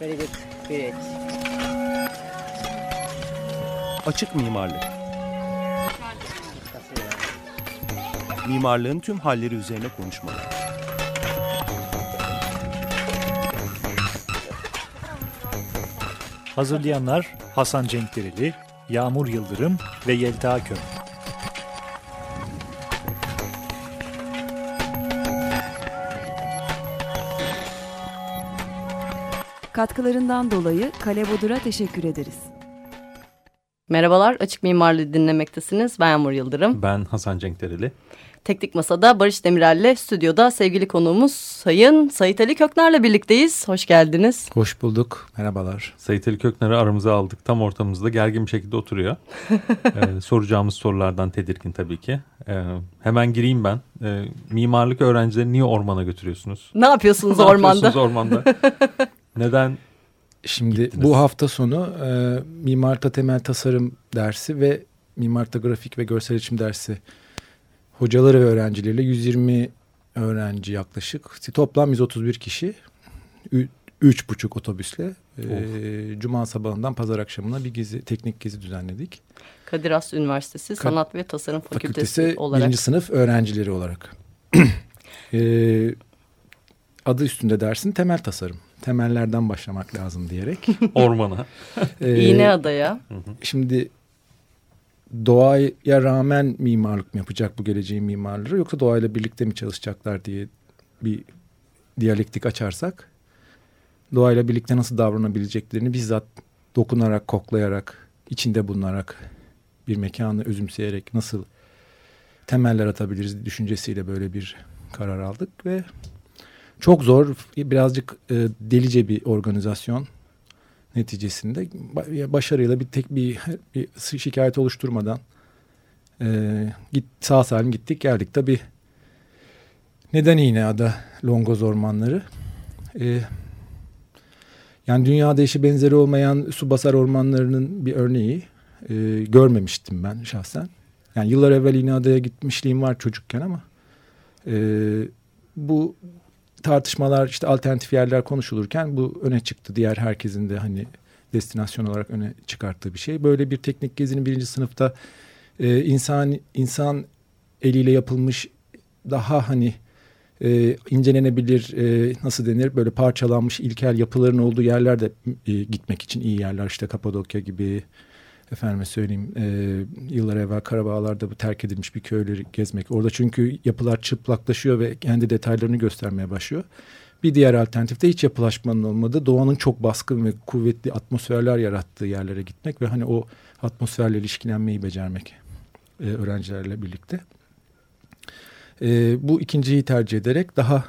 Very good. Great. Açık mimarlık. Mimarlığın tüm halleri üzerine konuşmalar. Hazırlayanlar Hasan Cenkdereli, Yağmur Yıldırım ve Yelta Köm. Katkılarından dolayı Kale Bodur'a teşekkür ederiz. Merhabalar, Açık Mimarlığı dinlemektesiniz. Ben Yağmur Yıldırım. Ben Hasan Cenkdereli. Teknik Masa'da Barış Demirel'le stüdyoda sevgili konuğumuz Sayın Sayit Ali Kökner'le birlikteyiz. Hoş geldiniz. Hoş bulduk. Merhabalar. Sayit Ali Kökner'i aramıza aldık. Tam ortamızda gergin bir şekilde oturuyor. ee, soracağımız sorulardan tedirgin tabii ki. Ee, hemen gireyim ben. Ee, mimarlık öğrencileri niye ormana götürüyorsunuz? Ne yapıyorsunuz ne ormanda? yapıyorsunuz ormanda? Neden? Şimdi Gittiniz. bu hafta sonu e, mimarlıkta temel tasarım dersi ve mimarlıkta grafik ve görsel iletişim dersi hocaları ve öğrencileriyle 120 öğrenci yaklaşık. Toplam 131 kişi. Üç buçuk otobüsle e, Cuma sabahından pazar akşamına bir gezi, teknik gezi düzenledik. Kadir Has Üniversitesi Sanat ve Tasarım Fakültesi, Fakültesi olarak. birinci sınıf öğrencileri olarak. e, adı üstünde dersin temel tasarım. Temellerden başlamak lazım diyerek. Ormana. E, İğne adaya. Şimdi doğaya rağmen mimarlık mı yapacak bu geleceğin mimarları yoksa doğayla birlikte mi çalışacaklar diye bir diyalektik açarsak doğayla birlikte nasıl davranabileceklerini bizzat dokunarak, koklayarak, içinde bulunarak bir mekanı özümseyerek nasıl temeller atabiliriz düşüncesiyle böyle bir karar aldık ve çok zor, birazcık e, delice bir organizasyon neticesinde ba- başarıyla bir tek bir, bir şikayet oluşturmadan e, git sağ salim gittik geldik. Tabi neden iğne ada Longoz ormanları? E, yani dünyada eşi benzeri olmayan su basar ormanlarının bir örneği e, görmemiştim ben şahsen. Yani yıllar evvel İğneada'ya gitmişliğim var çocukken ama e, bu tartışmalar işte alternatif yerler konuşulurken bu öne çıktı. Diğer herkesin de hani destinasyon olarak öne çıkarttığı bir şey. Böyle bir teknik gezinin birinci sınıfta e, insan insan eliyle yapılmış daha hani e, incelenebilir e, nasıl denir böyle parçalanmış ilkel yapıların olduğu yerlerde e, gitmek için iyi yerler işte Kapadokya gibi efendime söyleyeyim e, yıllar evvel Karabağlar'da bu terk edilmiş bir köyleri gezmek. Orada çünkü yapılar çıplaklaşıyor ve kendi detaylarını göstermeye başlıyor. Bir diğer alternatif de hiç yapılaşmanın olmadığı doğanın çok baskın ve kuvvetli atmosferler yarattığı yerlere gitmek ve hani o atmosferle ilişkilenmeyi becermek e, öğrencilerle birlikte. E, bu ikinciyi tercih ederek daha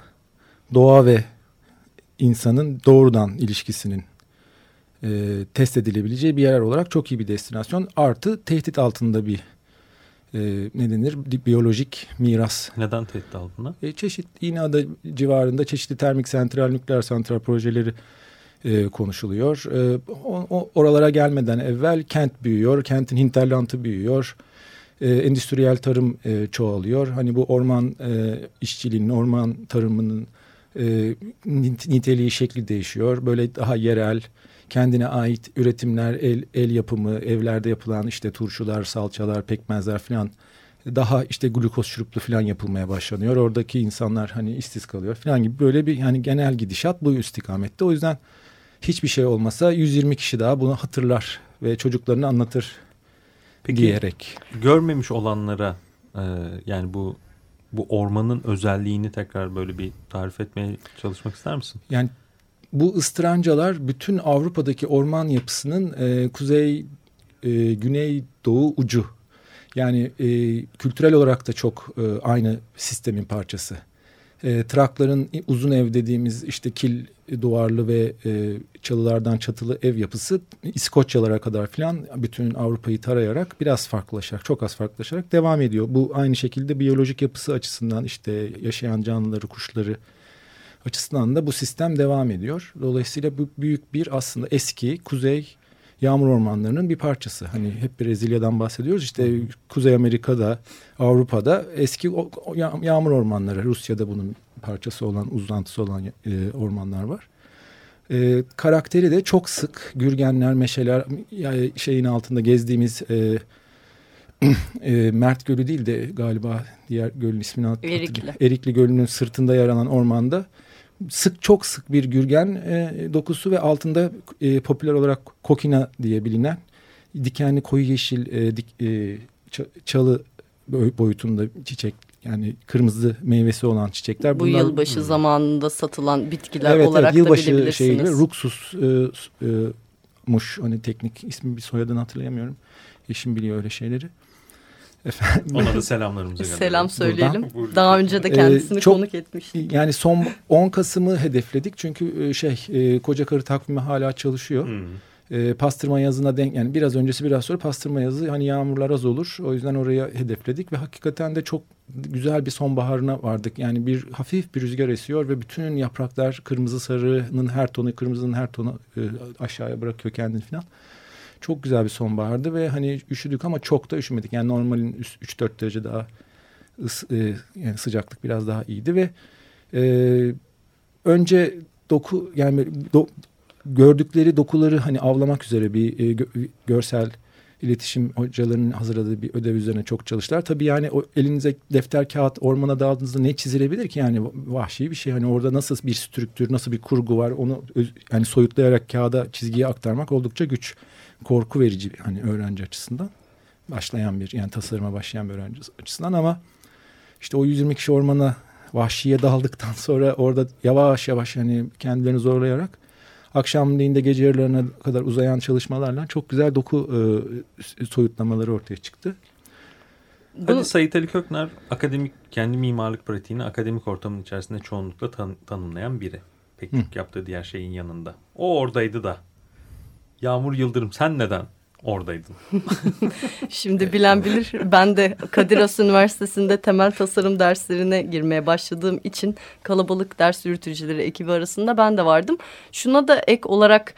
doğa ve insanın doğrudan ilişkisinin e, test edilebileceği bir yer olarak çok iyi bir destinasyon. Artı tehdit altında bir e, ne denir Bi- biyolojik miras. Neden tehdit altında? E, çeşit İğneada civarında çeşitli termik santral, nükleer santral projeleri e, konuşuluyor. E, o, o- oralara gelmeden evvel kent büyüyor, kentin hinterlantı büyüyor. E, endüstriyel tarım e, çoğalıyor. Hani bu orman e, işçiliğinin, orman tarımının e, nit- niteliği, şekli değişiyor. Böyle daha yerel, kendine ait üretimler, el, el yapımı, evlerde yapılan işte turşular, salçalar, pekmezler falan daha işte glukoz şuruplu falan yapılmaya başlanıyor. Oradaki insanlar hani işsiz kalıyor falan gibi böyle bir yani genel gidişat bu istikamette. O yüzden hiçbir şey olmasa 120 kişi daha bunu hatırlar ve çocuklarını anlatır Peki diyerek. görmemiş olanlara e, yani bu bu ormanın özelliğini tekrar böyle bir tarif etmeye çalışmak ister misin? Yani bu ıstırancalar bütün Avrupa'daki orman yapısının e, kuzey, e, güney, doğu ucu. Yani e, kültürel olarak da çok e, aynı sistemin parçası. E, Trakların uzun ev dediğimiz işte kil duvarlı ve e, çalılardan çatılı ev yapısı İskoçyalara kadar filan bütün Avrupa'yı tarayarak biraz farklılaşarak çok az farklılaşarak devam ediyor. Bu aynı şekilde biyolojik yapısı açısından işte yaşayan canlıları, kuşları, açısından da bu sistem devam ediyor. Dolayısıyla bu büyük bir aslında eski kuzey yağmur ormanlarının bir parçası. Hani hep Brezilya'dan bahsediyoruz. İşte Kuzey Amerika'da, Avrupa'da eski yağmur ormanları. Rusya'da bunun parçası olan, uzantısı olan e, ormanlar var. E, karakteri de çok sık Gürgenler, Meşeler yani şeyin altında gezdiğimiz e, e, Mert Gölü değil de galiba diğer gölün ismini hat- Erikli. hatırlıyorum. Erikli Gölü'nün sırtında yer alan ormanda sık çok sık bir gürgen e, dokusu ve altında e, popüler olarak kokina diye bilinen dikenli koyu yeşil e, dik, e, ça- çalı boy- boyutunda çiçek yani kırmızı meyvesi olan çiçekler. Bu Bunlar- yılbaşı zamanında satılan bitkiler evet, olarak evet, da yılbaşı bilebilirsiniz. şeyiyle Ruxus e, e, muş hani teknik ismi bir soyadını hatırlayamıyorum. Eşim biliyor öyle şeyleri. Efendim, Ona da selamlarımızı gönderiyoruz. Selam söyleyelim. Buradan. Daha önce de Ee, kendisini çok- konuk etmiştik. yani son 10 Kasım'ı hedefledik çünkü e, şey e, koca karı takvimi hala çalışıyor. Hmm. E, pastırma yazına denk yani biraz öncesi biraz sonra pastırma yazı hani yağmurlar az olur. O yüzden oraya hedefledik ve hakikaten de çok güzel bir sonbaharına vardık. Yani bir hafif bir rüzgar esiyor ve bütün yapraklar kırmızı sarının her tonu kırmızının her tonu e, aşağıya bırakıyor kendini falan. Çok güzel bir sonbahardı ve hani üşüdük ama çok da üşümedik. Yani normalin 3-4 derece daha ıs, e, yani sıcaklık biraz daha iyiydi ve e, önce doku yani do- gördükleri dokuları hani avlamak üzere bir e, gö- görsel iletişim hocalarının hazırladığı bir ödev üzerine çok çalıştılar. Tabii yani o elinize defter kağıt ormana daldığınızda ne çizilebilir ki yani vahşi bir şey. Hani orada nasıl bir strüktür, nasıl bir kurgu var onu öz- yani soyutlayarak kağıda çizgiye aktarmak oldukça güç. Korku verici hani öğrenci açısından. Başlayan bir yani tasarıma başlayan bir öğrenci açısından ama işte o 120 kişi ormana vahşiye daldıktan sonra orada yavaş yavaş hani kendilerini zorlayarak akşamleyin de gece yarılarına kadar uzayan çalışmalarla çok güzel doku e, soyutlamaları ortaya çıktı. Bunu- Hadi Sayit Ali Kökner akademik kendi mimarlık pratiğini akademik ortamın içerisinde çoğunlukla tan- tanımlayan biri. Pek çok yaptığı diğer şeyin yanında. O oradaydı da. Yağmur Yıldırım sen neden oradaydın? Şimdi bilen bilir. Ben de Kadir Has Üniversitesi'nde temel tasarım derslerine girmeye başladığım için kalabalık ders yürütücüleri ekibi arasında ben de vardım. Şuna da ek olarak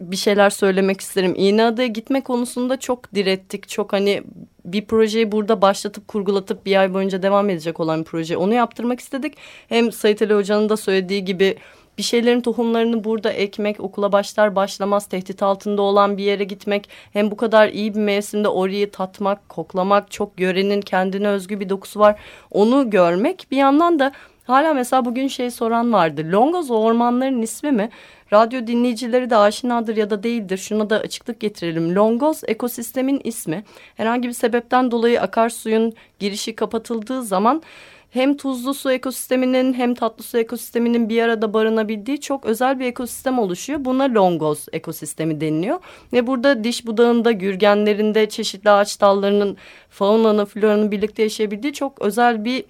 bir şeyler söylemek isterim. İğneada'ya gitme konusunda çok direttik. Çok hani bir projeyi burada başlatıp kurgulatıp bir ay boyunca devam edecek olan bir proje. Onu yaptırmak istedik. Hem Sait Ali Hoca'nın da söylediği gibi bir şeylerin tohumlarını burada ekmek, okula başlar başlamaz tehdit altında olan bir yere gitmek, hem bu kadar iyi bir mevsimde orayı tatmak, koklamak, çok yörenin kendine özgü bir dokusu var. Onu görmek bir yandan da hala mesela bugün şey soran vardı. Longoz ormanların ismi mi? Radyo dinleyicileri de aşinadır ya da değildir. Şuna da açıklık getirelim. Longoz ekosistemin ismi. Herhangi bir sebepten dolayı akarsuyun girişi kapatıldığı zaman hem tuzlu su ekosisteminin hem tatlı su ekosisteminin bir arada barınabildiği çok özel bir ekosistem oluşuyor. Buna longoz ekosistemi deniliyor. Ve burada diş budağında, gürgenlerinde, çeşitli ağaç dallarının, faunanın, floranın birlikte yaşayabildiği çok özel bir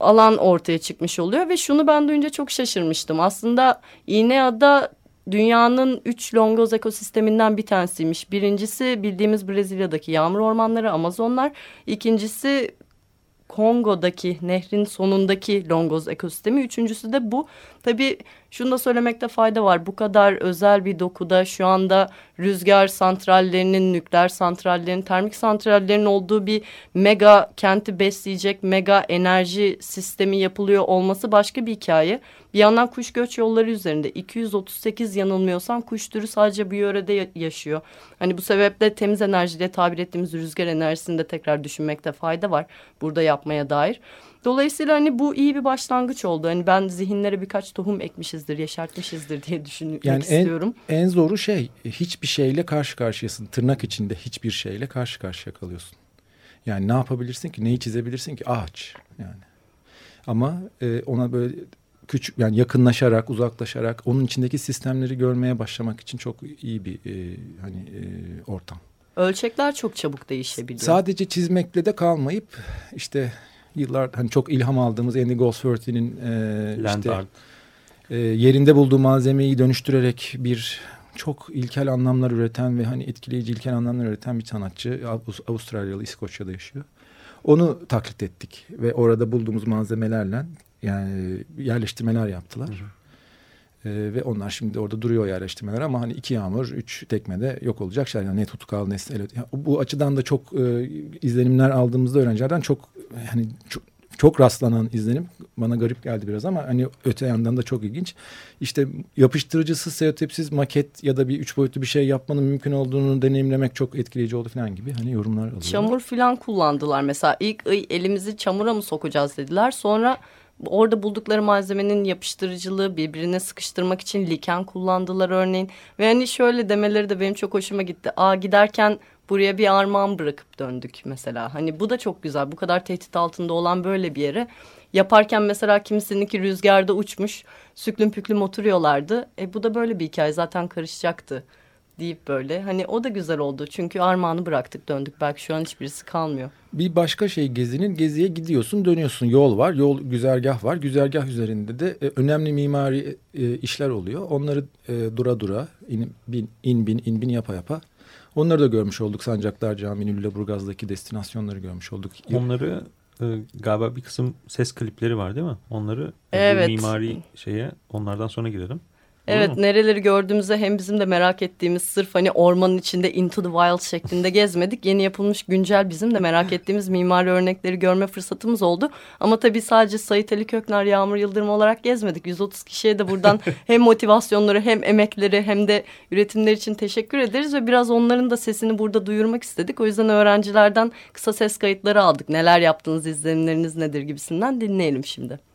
alan ortaya çıkmış oluyor. Ve şunu ben duyunca çok şaşırmıştım. Aslında İğneada dünyanın üç longoz ekosisteminden bir tanesiymiş. Birincisi bildiğimiz Brezilya'daki yağmur ormanları, Amazonlar. İkincisi Kongo'daki nehrin sonundaki longoz ekosistemi. Üçüncüsü de bu. Tabii şunu da söylemekte fayda var. Bu kadar özel bir dokuda şu anda rüzgar santrallerinin, nükleer santrallerin, termik santrallerin olduğu bir mega kenti besleyecek mega enerji sistemi yapılıyor olması başka bir hikaye. Bir yandan kuş göç yolları üzerinde 238 yanılmıyorsam kuş türü sadece bu yörede ya- yaşıyor. Hani bu sebeple temiz enerji diye tabir ettiğimiz rüzgar enerjisini de tekrar düşünmekte fayda var burada yapmaya dair. Dolayısıyla hani bu iyi bir başlangıç oldu. Hani ben zihinlere birkaç tohum ekmişizdir, yeşertmişizdir diye düşünmek Yani en- istiyorum. En zoru şey hiçbir şeyle karşı karşıyasın. Tırnak içinde hiçbir şeyle karşı karşıya kalıyorsun. Yani ne yapabilirsin ki? Neyi çizebilirsin ki? Ağaç yani. Ama e, ona böyle küçük yani yakınlaşarak, uzaklaşarak onun içindeki sistemleri görmeye başlamak için çok iyi bir e, hani e, ortam. Ölçekler çok çabuk değişebiliyor. Sadece çizmekle de kalmayıp işte yıllar hani çok ilham aldığımız Andy Goldsworthy'nin e, işte e, yerinde bulduğu malzemeyi dönüştürerek bir çok ilkel anlamlar üreten ve hani etkileyici ilkel anlamlar üreten bir sanatçı Avus- Avustralyalı İskoçya'da yaşıyor. Onu taklit ettik ve orada bulduğumuz malzemelerle yani yerleştirmeler yaptılar. E, ve onlar şimdi orada duruyor yerleştirmeler ama hani iki yağmur, üç tekmede yok olacak şeyler. Yani ne tutkal ne el- yani bu açıdan da çok e, izlenimler aldığımızda öğrencilerden çok hani çok çok rastlanan izlenim bana garip geldi biraz ama hani öte yandan da çok ilginç. İşte yapıştırıcısız, selotipsiz maket ya da bir üç boyutlu bir şey yapmanın mümkün olduğunu deneyimlemek çok etkileyici oldu falan gibi hani yorumlar alıyorum. Çamur falan kullandılar mesela. İlk "Iy, elimizi çamura mı sokacağız dediler. Sonra orada buldukları malzemenin yapıştırıcılığı birbirine sıkıştırmak için liken kullandılar örneğin. Ve hani şöyle demeleri de benim çok hoşuma gitti. Aa giderken buraya bir armağan bırakıp döndük mesela. Hani bu da çok güzel. Bu kadar tehdit altında olan böyle bir yere. Yaparken mesela kimisininki rüzgarda uçmuş. Süklüm püklüm oturuyorlardı. E bu da böyle bir hikaye zaten karışacaktı deyip böyle. Hani o da güzel oldu. Çünkü armağanı bıraktık döndük. Belki şu an hiçbirisi kalmıyor. Bir başka şey gezinin geziye gidiyorsun dönüyorsun yol var yol güzergah var güzergah üzerinde de e, önemli mimari e, işler oluyor onları e, dura dura in bin in bin in bin yapa yapa onları da görmüş olduk Sancaklar Camii Lüleburgaz'daki destinasyonları görmüş olduk. Onları e, galiba bir kısım ses klipleri var değil mi? Onları e, Evet. mimari şeye onlardan sonra girelim. Evet mu? nereleri gördüğümüzde hem bizim de merak ettiğimiz sırf hani ormanın içinde into the wild şeklinde gezmedik. Yeni yapılmış güncel bizim de merak ettiğimiz mimari örnekleri görme fırsatımız oldu. Ama tabii sadece Sait Ali Köknar, Yağmur Yıldırım olarak gezmedik. 130 kişiye de buradan hem motivasyonları hem emekleri hem de üretimleri için teşekkür ederiz. Ve biraz onların da sesini burada duyurmak istedik. O yüzden öğrencilerden kısa ses kayıtları aldık. Neler yaptınız, izlenimleriniz nedir gibisinden dinleyelim şimdi.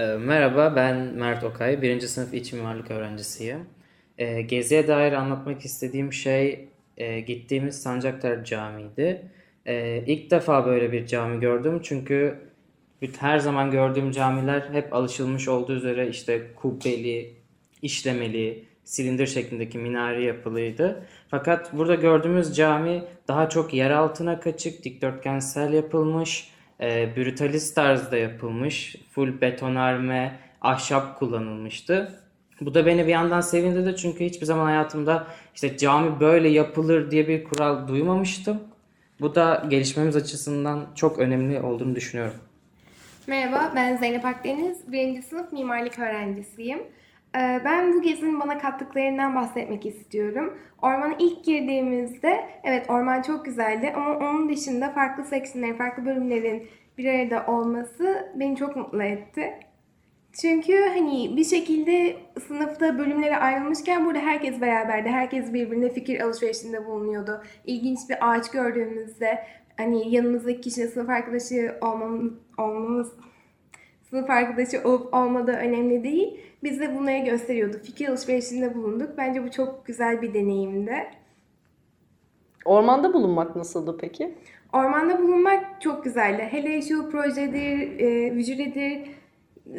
Ee, Merhaba, ben Mert Okay, birinci sınıf iç mimarlık öğrencisiyim. Ee, Geziye dair anlatmak istediğim şey e, gittiğimiz Sancaktar Camii'ydi. Ee, İlk defa böyle bir cami gördüm çünkü her zaman gördüğüm camiler hep alışılmış olduğu üzere işte kubbeli, işlemeli, silindir şeklindeki minare yapılıydı. Fakat burada gördüğümüz cami daha çok yer altına kaçık, dikdörtgensel yapılmış, e, brutalist tarzda yapılmış, full betonarme, ahşap kullanılmıştı. Bu da beni bir yandan sevindirdi çünkü hiçbir zaman hayatımda işte cami böyle yapılır diye bir kural duymamıştım. Bu da gelişmemiz açısından çok önemli olduğunu düşünüyorum. Merhaba, ben Zeynep Akdeniz. Birinci sınıf mimarlık öğrencisiyim. Ee, Ben bu gezinin bana kattıklarından bahsetmek istiyorum. Ormana ilk girdiğimizde, evet orman çok güzeldi ama onun dışında farklı seksiyonların, farklı bölümlerin bir arada olması beni çok mutlu etti. Çünkü hani bir şekilde sınıfta bölümlere ayrılmışken burada herkes beraberdi. Herkes birbirine fikir alışverişinde bulunuyordu. İlginç bir ağaç gördüğümüzde hani yanımızdaki kişinin sınıf arkadaşı olmamız, olmamız sınıf arkadaşı olup olmadığı önemli değil. Biz de bunları gösteriyordu. Fikir alışverişinde bulunduk. Bence bu çok güzel bir deneyimdi. Ormanda bulunmak nasıldı peki? Ormanda bulunmak çok güzeldi. Hele şu projedir, e, vücudedir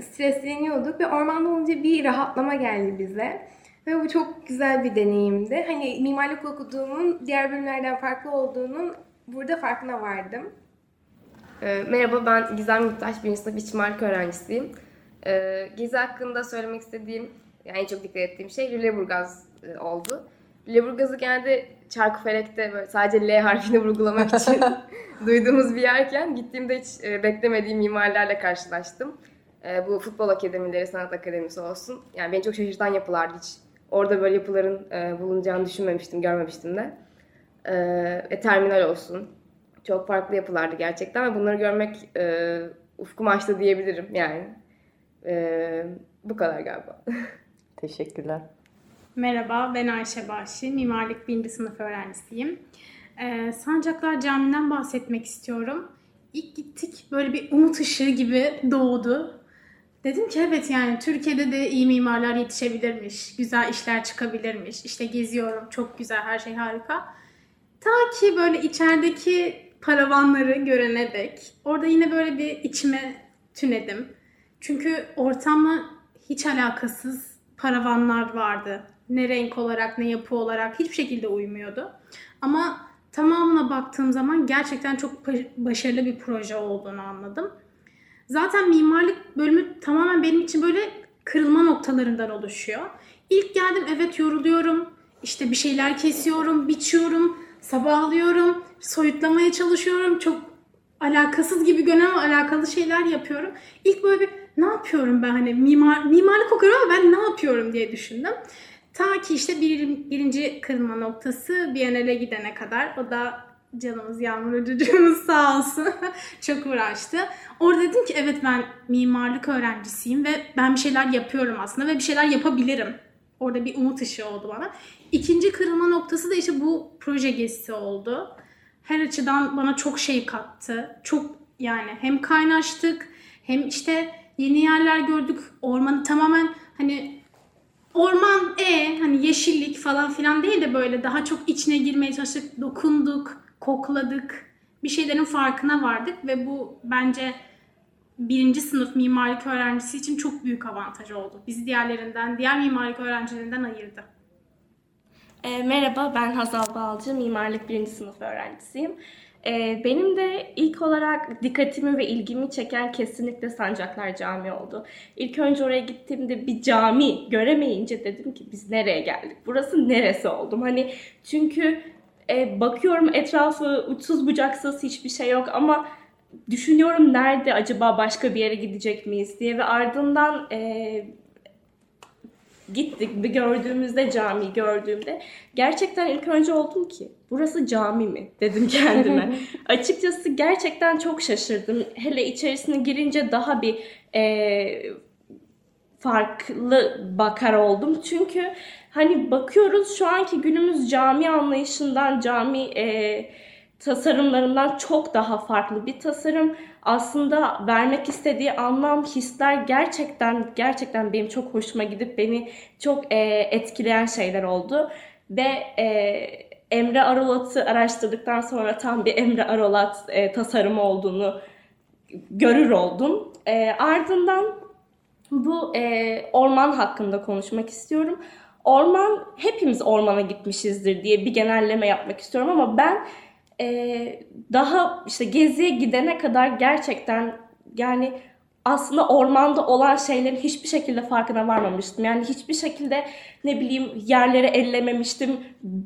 stresleniyorduk ve ormanda olunca bir rahatlama geldi bize. Ve bu çok güzel bir deneyimdi. Hani mimarlık okuduğumun diğer bölümlerden farklı olduğunun burada farkına vardım. Ee, Merhaba ben Gizem Yurttaş, birinci sınıf iç mimarlık öğrencisiyim. Ee, Gezi hakkında söylemek istediğim, yani en çok dikkat ettiğim şey Lüleburgaz e, oldu. Lüleburgaz'ı genelde Çarkıfelek'te böyle sadece L harfini vurgulamak için duyduğumuz bir yerken gittiğimde hiç e, beklemediğim mimarlarla karşılaştım. E, bu futbol akademileri, sanat akademisi olsun. Yani beni çok şaşırtan yapılardı hiç. Orada böyle yapıların e, bulunacağını düşünmemiştim, görmemiştim de. E, e, terminal olsun. Çok farklı yapılardı gerçekten ve bunları görmek e, ufkumu açtı diyebilirim yani. E, bu kadar galiba. Teşekkürler. Merhaba, ben Ayşe Bahşi. Mimarlık 1. sınıf öğrencisiyim. Ee, Sancaklar Camii'nden bahsetmek istiyorum. İlk gittik böyle bir umut ışığı gibi doğdu. Dedim ki evet yani Türkiye'de de iyi mimarlar yetişebilirmiş, güzel işler çıkabilirmiş. İşte geziyorum, çok güzel, her şey harika. Ta ki böyle içerideki paravanları görene dek. Orada yine böyle bir içime tünedim. Çünkü ortamla hiç alakasız paravanlar vardı. Ne renk olarak ne yapı olarak hiçbir şekilde uymuyordu. Ama tamamına baktığım zaman gerçekten çok başarılı bir proje olduğunu anladım. Zaten mimarlık bölümü tamamen benim için böyle kırılma noktalarından oluşuyor. İlk geldim evet yoruluyorum. İşte bir şeyler kesiyorum, biçiyorum, sabahlıyorum, soyutlamaya çalışıyorum. Çok alakasız gibi görünen ama alakalı şeyler yapıyorum. İlk böyle bir ne yapıyorum ben hani mimar, mimarlık okuyorum ama ben ne yapıyorum diye düşündüm. Ta ki işte bir, birinci kırılma noktası Biennale gidene kadar. O da canımız Yağmur Hocacığımız sağ olsun çok uğraştı. Orada dedim ki evet ben mimarlık öğrencisiyim ve ben bir şeyler yapıyorum aslında ve bir şeyler yapabilirim. Orada bir umut ışığı oldu bana. İkinci kırılma noktası da işte bu proje gezisi oldu. Her açıdan bana çok şey kattı. Çok yani hem kaynaştık hem işte yeni yerler gördük. Ormanı tamamen hani orman e hani yeşillik falan filan değil de böyle daha çok içine girmeye çalıştık, dokunduk, kokladık. Bir şeylerin farkına vardık ve bu bence birinci sınıf mimarlık öğrencisi için çok büyük avantaj oldu. Bizi diğerlerinden, diğer mimarlık öğrencilerinden ayırdı. E, merhaba ben Hazal Balcı, mimarlık birinci sınıf öğrencisiyim. E, benim de ilk olarak dikkatimi ve ilgimi çeken kesinlikle Sancaklar Camii oldu. İlk önce oraya gittiğimde bir cami göremeyince dedim ki biz nereye geldik? Burası neresi oldum? Hani çünkü e, bakıyorum etrafı uçsuz bucaksız hiçbir şey yok ama düşünüyorum nerede acaba başka bir yere gidecek miyiz diye ve ardından e, gittik bir gördüğümüzde cami gördüğümde gerçekten ilk önce oldum ki burası cami mi dedim kendime. Açıkçası gerçekten çok şaşırdım. Hele içerisine girince daha bir e, farklı bakar oldum. Çünkü hani bakıyoruz şu anki günümüz cami anlayışından, cami e, tasarımlarından çok daha farklı bir tasarım. Aslında vermek istediği anlam, hisler gerçekten gerçekten benim çok hoşuma gidip beni çok e, etkileyen şeyler oldu. Ve e, Emre Arolat'ı araştırdıktan sonra tam bir Emre Arolat e, tasarımı olduğunu görür oldum. E, ardından bu e, orman hakkında konuşmak istiyorum. Orman, hepimiz ormana gitmişizdir diye bir genelleme yapmak istiyorum ama ben e, daha işte geziye gidene kadar gerçekten yani aslında ormanda olan şeylerin hiçbir şekilde farkına varmamıştım. Yani hiçbir şekilde ne bileyim yerlere ellememiştim.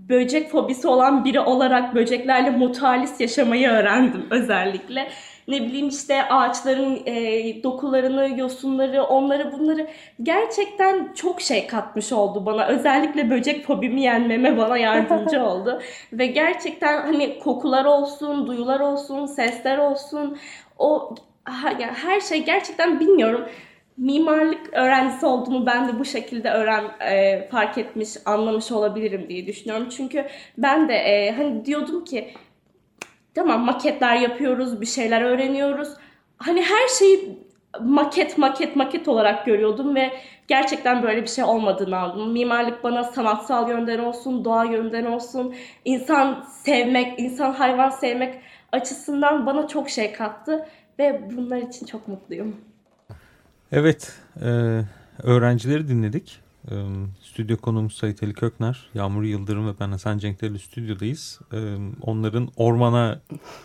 Böcek fobisi olan biri olarak böceklerle mutalis yaşamayı öğrendim özellikle. Ne bileyim işte ağaçların e, dokularını, yosunları, onları bunları gerçekten çok şey katmış oldu bana. Özellikle böcek fobimi yenmeme bana yardımcı oldu. Ve gerçekten hani kokular olsun, duyular olsun, sesler olsun o yani her şey gerçekten bilmiyorum. Mimarlık öğrencisi olduğumu ben de bu şekilde öğren e, fark etmiş, anlamış olabilirim diye düşünüyorum. Çünkü ben de e, hani diyordum ki tamam maketler yapıyoruz, bir şeyler öğreniyoruz. Hani her şeyi maket maket maket olarak görüyordum ve gerçekten böyle bir şey olmadığını aldım. Mimarlık bana sanatsal yönden olsun, doğa yönden olsun, insan sevmek, insan hayvan sevmek açısından bana çok şey kattı ve bunlar için çok mutluyum. Evet, e, öğrencileri dinledik. E, stüdyo konuğumuz Sayit Ali Kökner, Yağmur Yıldırım ve ben Hasan Cenkler'le stüdyodayız. E, onların ormana,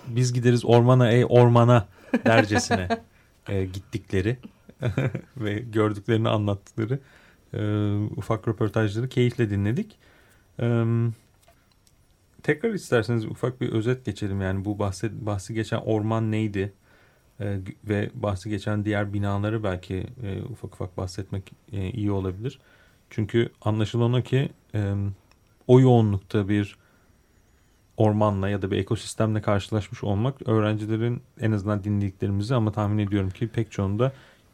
biz gideriz ormana ey ormana dercesine e, gittikleri ve gördüklerini anlattıkları e, ufak röportajları keyifle dinledik. E, tekrar isterseniz ufak bir özet geçelim. Yani bu bahsi, bahsi geçen orman neydi? E, ve bahsi geçen diğer binaları belki e, ufak ufak bahsetmek e, iyi olabilir. Çünkü anlaşılan o ki e, o yoğunlukta bir ormanla ya da bir ekosistemle karşılaşmış olmak öğrencilerin en azından dinlediklerimizi ama tahmin ediyorum ki pek çoğunda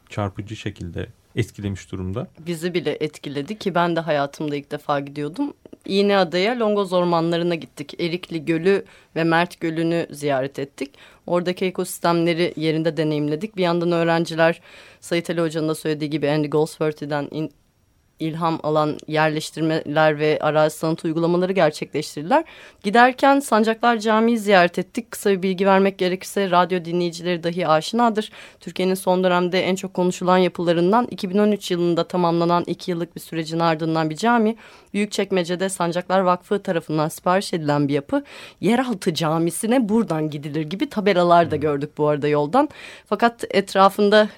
çarpıcı şekilde etkilemiş durumda. Bizi bile etkiledi ki ben de hayatımda ilk defa gidiyordum. İğneada'ya Longoz ormanlarına gittik. Erikli Gölü ve Mert Gölü'nü ziyaret ettik. Oradaki ekosistemleri yerinde deneyimledik. Bir yandan öğrenciler Sayit Ali Hoca'nın da söylediği gibi Andy Goldsworthy'den ilham alan yerleştirmeler ve arazi sanat uygulamaları gerçekleştirdiler. Giderken Sancaklar Camii'yi ziyaret ettik. Kısa bir bilgi vermek gerekirse radyo dinleyicileri dahi aşinadır. Türkiye'nin son dönemde en çok konuşulan yapılarından 2013 yılında tamamlanan iki yıllık bir sürecin ardından bir cami. Büyükçekmece'de Sancaklar Vakfı tarafından sipariş edilen bir yapı. Yeraltı camisine buradan gidilir gibi tabelalar da gördük bu arada yoldan. Fakat etrafında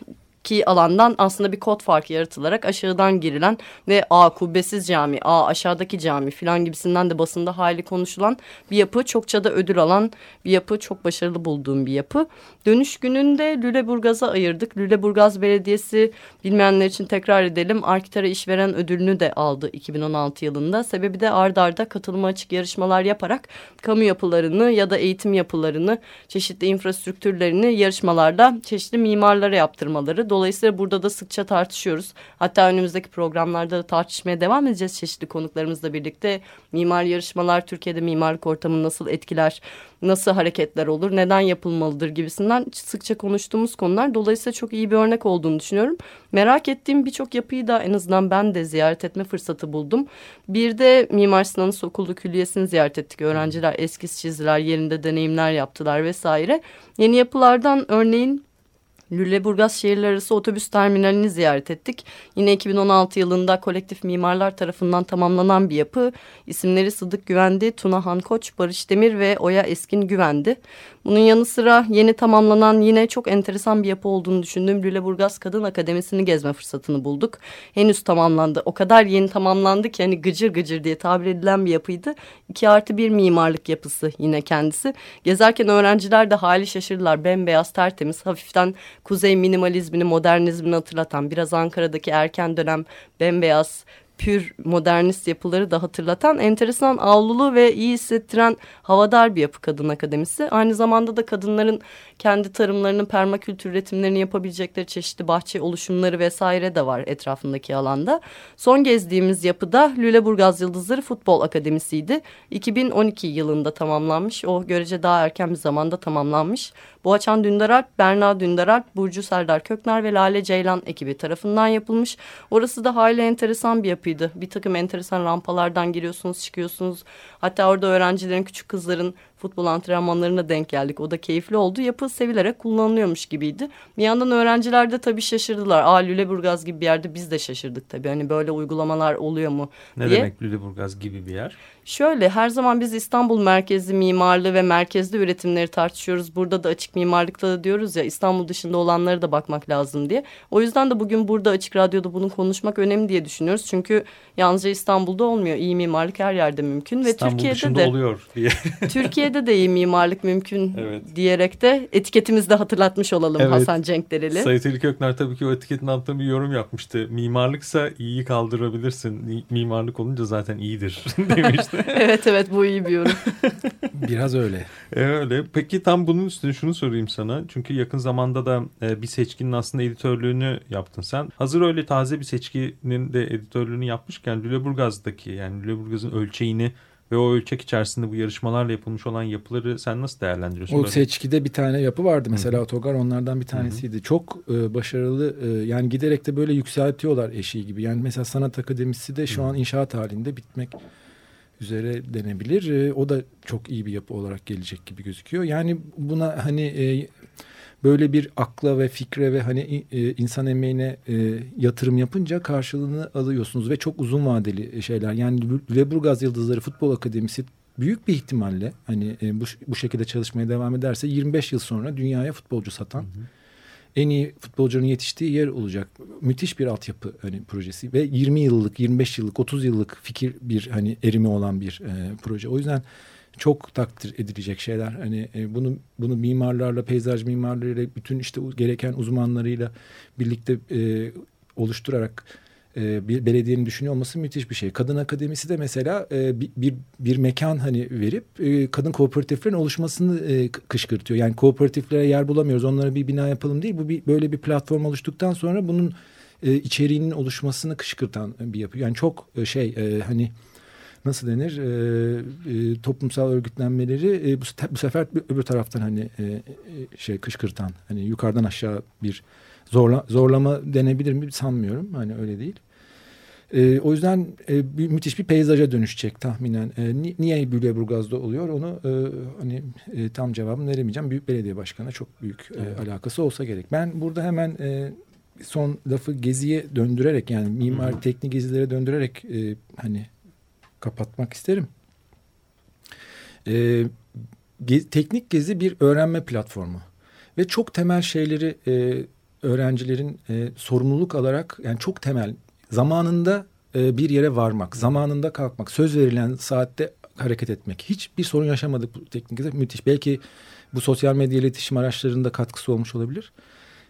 ki alandan aslında bir kod farkı yaratılarak aşağıdan girilen ve a kubbesiz cami, a aşağıdaki cami filan gibisinden de basında hali konuşulan bir yapı. Çokça da ödül alan bir yapı. Çok başarılı bulduğum bir yapı. Dönüş gününde Lüleburgaz'a ayırdık. Lüleburgaz Belediyesi bilmeyenler için tekrar edelim. Arkitara işveren ödülünü de aldı 2016 yılında. Sebebi de ard arda katılıma açık yarışmalar yaparak kamu yapılarını ya da eğitim yapılarını, çeşitli infrastruktürlerini yarışmalarda çeşitli mimarlara yaptırmaları. Dolayısıyla burada da sıkça tartışıyoruz. Hatta önümüzdeki programlarda da tartışmaya devam edeceğiz çeşitli konuklarımızla birlikte. Mimar yarışmalar Türkiye'de mimarlık ortamını nasıl etkiler, nasıl hareketler olur, neden yapılmalıdır gibisinden sıkça konuştuğumuz konular. Dolayısıyla çok iyi bir örnek olduğunu düşünüyorum. Merak ettiğim birçok yapıyı da en azından ben de ziyaret etme fırsatı buldum. Bir de Mimar Sinan Sokullu Külliyesi'ni ziyaret ettik. Öğrenciler eskiz çizdiler, yerinde deneyimler yaptılar vesaire. Yeni yapılardan örneğin Lüleburgaz şehirler arası otobüs terminalini ziyaret ettik. Yine 2016 yılında kolektif mimarlar tarafından tamamlanan bir yapı. İsimleri Sıdık Güvendi, Tuna Hankoç, Barış Demir ve Oya Eskin Güvendi. Bunun yanı sıra yeni tamamlanan yine çok enteresan bir yapı olduğunu düşündüğüm Lüleburgaz Kadın Akademisi'ni gezme fırsatını bulduk. Henüz tamamlandı. O kadar yeni tamamlandı ki hani gıcır gıcır diye tabir edilen bir yapıydı. 2 artı bir mimarlık yapısı yine kendisi. Gezerken öğrenciler de hali şaşırdılar. Bembeyaz tertemiz hafiften kuzey minimalizmini modernizmini hatırlatan biraz Ankara'daki erken dönem bembeyaz pür modernist yapıları da hatırlatan enteresan avlulu ve iyi hissettiren havadar bir yapı kadın akademisi. Aynı zamanda da kadınların kendi tarımlarının permakültür üretimlerini yapabilecekleri çeşitli bahçe oluşumları vesaire de var etrafındaki alanda. Son gezdiğimiz yapıda Lüleburgaz Yıldızları Futbol Akademisi'ydi. 2012 yılında tamamlanmış. O görece daha erken bir zamanda tamamlanmış. Boğaçan Dündaralp, Berna Dündaralp, Burcu Serdar Kökner ve Lale Ceylan ekibi tarafından yapılmış. Orası da hayli enteresan bir yapıydı. Bir takım enteresan rampalardan giriyorsunuz, çıkıyorsunuz. Hatta orada öğrencilerin, küçük kızların futbol antrenmanlarına denk geldik. O da keyifli oldu. Yapı sevilerek kullanılıyormuş gibiydi. Bir yandan öğrenciler de tabii şaşırdılar. Aa Lüleburgaz gibi bir yerde biz de şaşırdık tabii. Hani böyle uygulamalar oluyor mu ne diye. demek Lüleburgaz gibi bir yer? Şöyle her zaman biz İstanbul merkezli mimarlığı ve merkezli üretimleri tartışıyoruz. Burada da açık mimarlıkta da diyoruz ya İstanbul dışında olanları da bakmak lazım diye. O yüzden de bugün burada açık radyoda bunu konuşmak önemli diye düşünüyoruz. Çünkü yalnızca İstanbul'da olmuyor. İyi mimarlık her yerde mümkün ve İstanbul Türkiye'de dışında de oluyor diye. Türkiye'de de iyi mimarlık mümkün Evet. diyerek de etiketimizi de hatırlatmış olalım Evet. Hasan Cenk Dereli. Sayın Ali Kökner tabii ki o etiketin altında bir yorum yapmıştı. Mimarlıksa iyiyi kaldırabilirsin. Mimarlık olunca zaten iyidir demişti. evet evet bu iyi bir yorum. Biraz öyle. E, öyle. Peki tam bunun üstüne şunu sorayım sana. Çünkü yakın zamanda da e, bir seçkinin aslında editörlüğünü yaptın sen. Hazır öyle taze bir seçkinin de editörlüğünü yapmışken Lüleburgaz'daki yani Lüleburgaz'ın ölçeğini ve o ölçek içerisinde bu yarışmalarla yapılmış olan yapıları sen nasıl değerlendiriyorsun? O Böyle- seçkide bir tane yapı vardı mesela Otogar onlardan bir tanesiydi. Çok e, başarılı e, yani giderek de böyle yükseltiyorlar eşiği gibi. Yani mesela sanat akademisi de şu an inşaat halinde bitmek üzere denebilir. E, o da çok iyi bir yapı olarak gelecek gibi gözüküyor. Yani buna hani e, böyle bir akla ve fikre ve hani e, insan emeğine e, yatırım yapınca karşılığını alıyorsunuz ve çok uzun vadeli şeyler. Yani Lüleburgaz Yıldızları Futbol Akademisi büyük bir ihtimalle hani e, bu, bu şekilde çalışmaya devam ederse 25 yıl sonra dünyaya futbolcu satan en iyi futbolcunun yetiştiği yer olacak. Müthiş bir altyapı hani projesi ve 20 yıllık, 25 yıllık, 30 yıllık fikir bir hani erimi olan bir e, proje. O yüzden çok takdir edilecek şeyler. Hani e, bunu bunu mimarlarla, peyzaj mimarlarıyla, bütün işte gereken uzmanlarıyla birlikte e, oluşturarak e, bir belediyenin düşünüyor olması müthiş bir şey. Kadın Akademisi de mesela e, bir, bir bir mekan hani verip e, kadın kooperatiflerin oluşmasını e, kışkırtıyor. Yani kooperatiflere yer bulamıyoruz. Onlara bir bina yapalım değil. Bu bir böyle bir platform oluştuktan sonra bunun e, içeriğinin oluşmasını kışkırtan bir yapı. Yani çok e, şey e, hani nasıl denir e, e, toplumsal örgütlenmeleri e, bu, bu sefer öbür taraftan hani e, e, şey kışkırtan hani yukarıdan aşağı bir zorla, zorlama denebilir mi sanmıyorum hani öyle değil. E, o yüzden e, bir, müthiş bir peyzaja dönüşecek tahminen. E, ni- niye Lüleburgaz'da oluyor onu e, hani e, tam cevabını veremeyeceğim. Büyük belediye başkanı çok büyük e, alakası olsa gerek. Ben burada hemen e, son lafı geziye döndürerek yani mimar teknik gezilere döndürerek e, hani kapatmak isterim. E, ge- teknik gezi bir öğrenme platformu ve çok temel şeyleri e, öğrencilerin e, sorumluluk alarak yani çok temel zamanında e, bir yere varmak, zamanında kalkmak, söz verilen saatte hareket etmek. Hiçbir sorun yaşamadık bu teknikte. Müthiş. Belki bu sosyal medya iletişim araçlarında katkısı olmuş olabilir.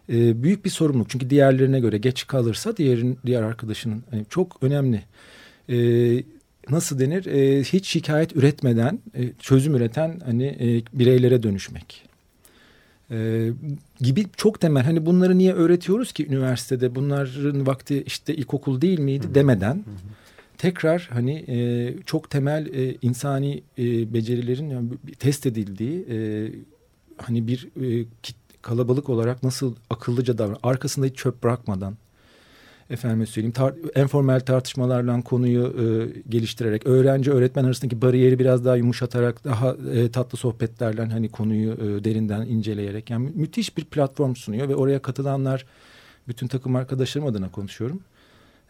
E, büyük bir sorumluluk. Çünkü diğerlerine göre geç kalırsa diğerin diğer arkadaşının hani çok önemli. E, nasıl denir? E, hiç şikayet üretmeden e, çözüm üreten hani e, bireylere dönüşmek. E, gibi çok temel. Hani bunları niye öğretiyoruz ki üniversitede? Bunların vakti işte ilkokul değil miydi demeden. Hı hı tekrar hani e, çok temel e, insani e, becerilerin yani, test edildiği e, hani bir e, kalabalık olarak nasıl akıllıca davran arkasında hiç çöp bırakmadan efendime söyleyeyim tar enformel tartışmalarla konuyu e, geliştirerek öğrenci öğretmen arasındaki bariyeri biraz daha yumuşatarak daha e, tatlı sohbetlerle hani konuyu e, derinden inceleyerek yani müthiş bir platform sunuyor ve oraya katılanlar bütün takım arkadaşlarım adına konuşuyorum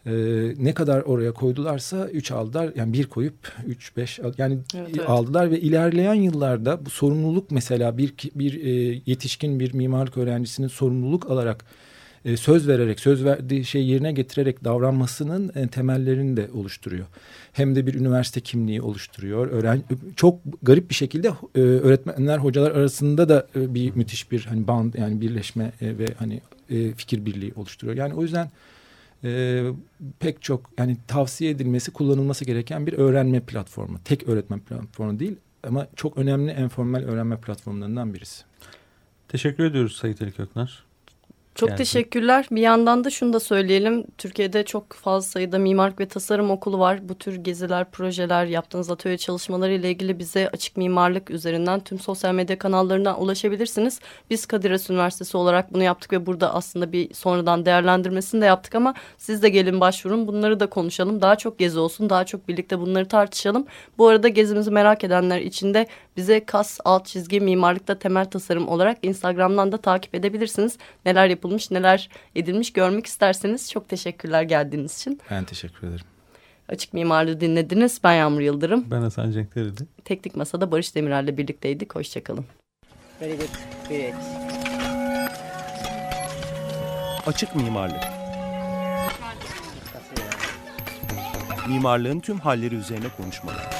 e, ne kadar oraya koydularsa üç aldılar. Yani bir koyup üç beş yani evet, evet. aldılar ve ilerleyen yıllarda bu sorumluluk mesela bir bir e, yetişkin bir mimarlık öğrencisinin sorumluluk alarak e, söz vererek söz verdiği şeyi yerine getirerek davranmasının e, temellerini de oluşturuyor. Hem de bir üniversite kimliği oluşturuyor. Öğren çok garip bir şekilde e, öğretmenler hocalar arasında da e, bir müthiş bir hani band yani birleşme e, ve hani e, fikir birliği oluşturuyor. Yani o yüzden e, pek çok yani tavsiye edilmesi kullanılması gereken bir öğrenme platformu. Tek öğretmen platformu değil ama çok önemli enformal öğrenme platformlarından birisi. Teşekkür ediyoruz Sayit Ali Köknar. Çok geldi. teşekkürler. Bir yandan da şunu da söyleyelim. Türkiye'de çok fazla sayıda mimarlık ve tasarım okulu var. Bu tür geziler, projeler, yaptığınız atölye çalışmaları ile ilgili bize açık mimarlık üzerinden tüm sosyal medya kanallarından ulaşabilirsiniz. Biz Kadir Has Üniversitesi olarak bunu yaptık ve burada aslında bir sonradan değerlendirmesini de yaptık ama siz de gelin başvurun. Bunları da konuşalım. Daha çok gezi olsun. Daha çok birlikte bunları tartışalım. Bu arada gezimizi merak edenler için de bize kas alt çizgi mimarlıkta temel tasarım olarak Instagram'dan da takip edebilirsiniz. Neler yapılmış, neler edilmiş görmek isterseniz çok teşekkürler geldiğiniz için. Ben teşekkür ederim. Açık Mimarlığı dinlediniz. Ben Yağmur Yıldırım. Ben Hasan Cenkler'di. Teknik Masa'da Barış Demirel'le birlikteydik. Hoşçakalın. Very good. Great. Açık Mimarlık Mimarlığın tüm halleri üzerine konuşmalar.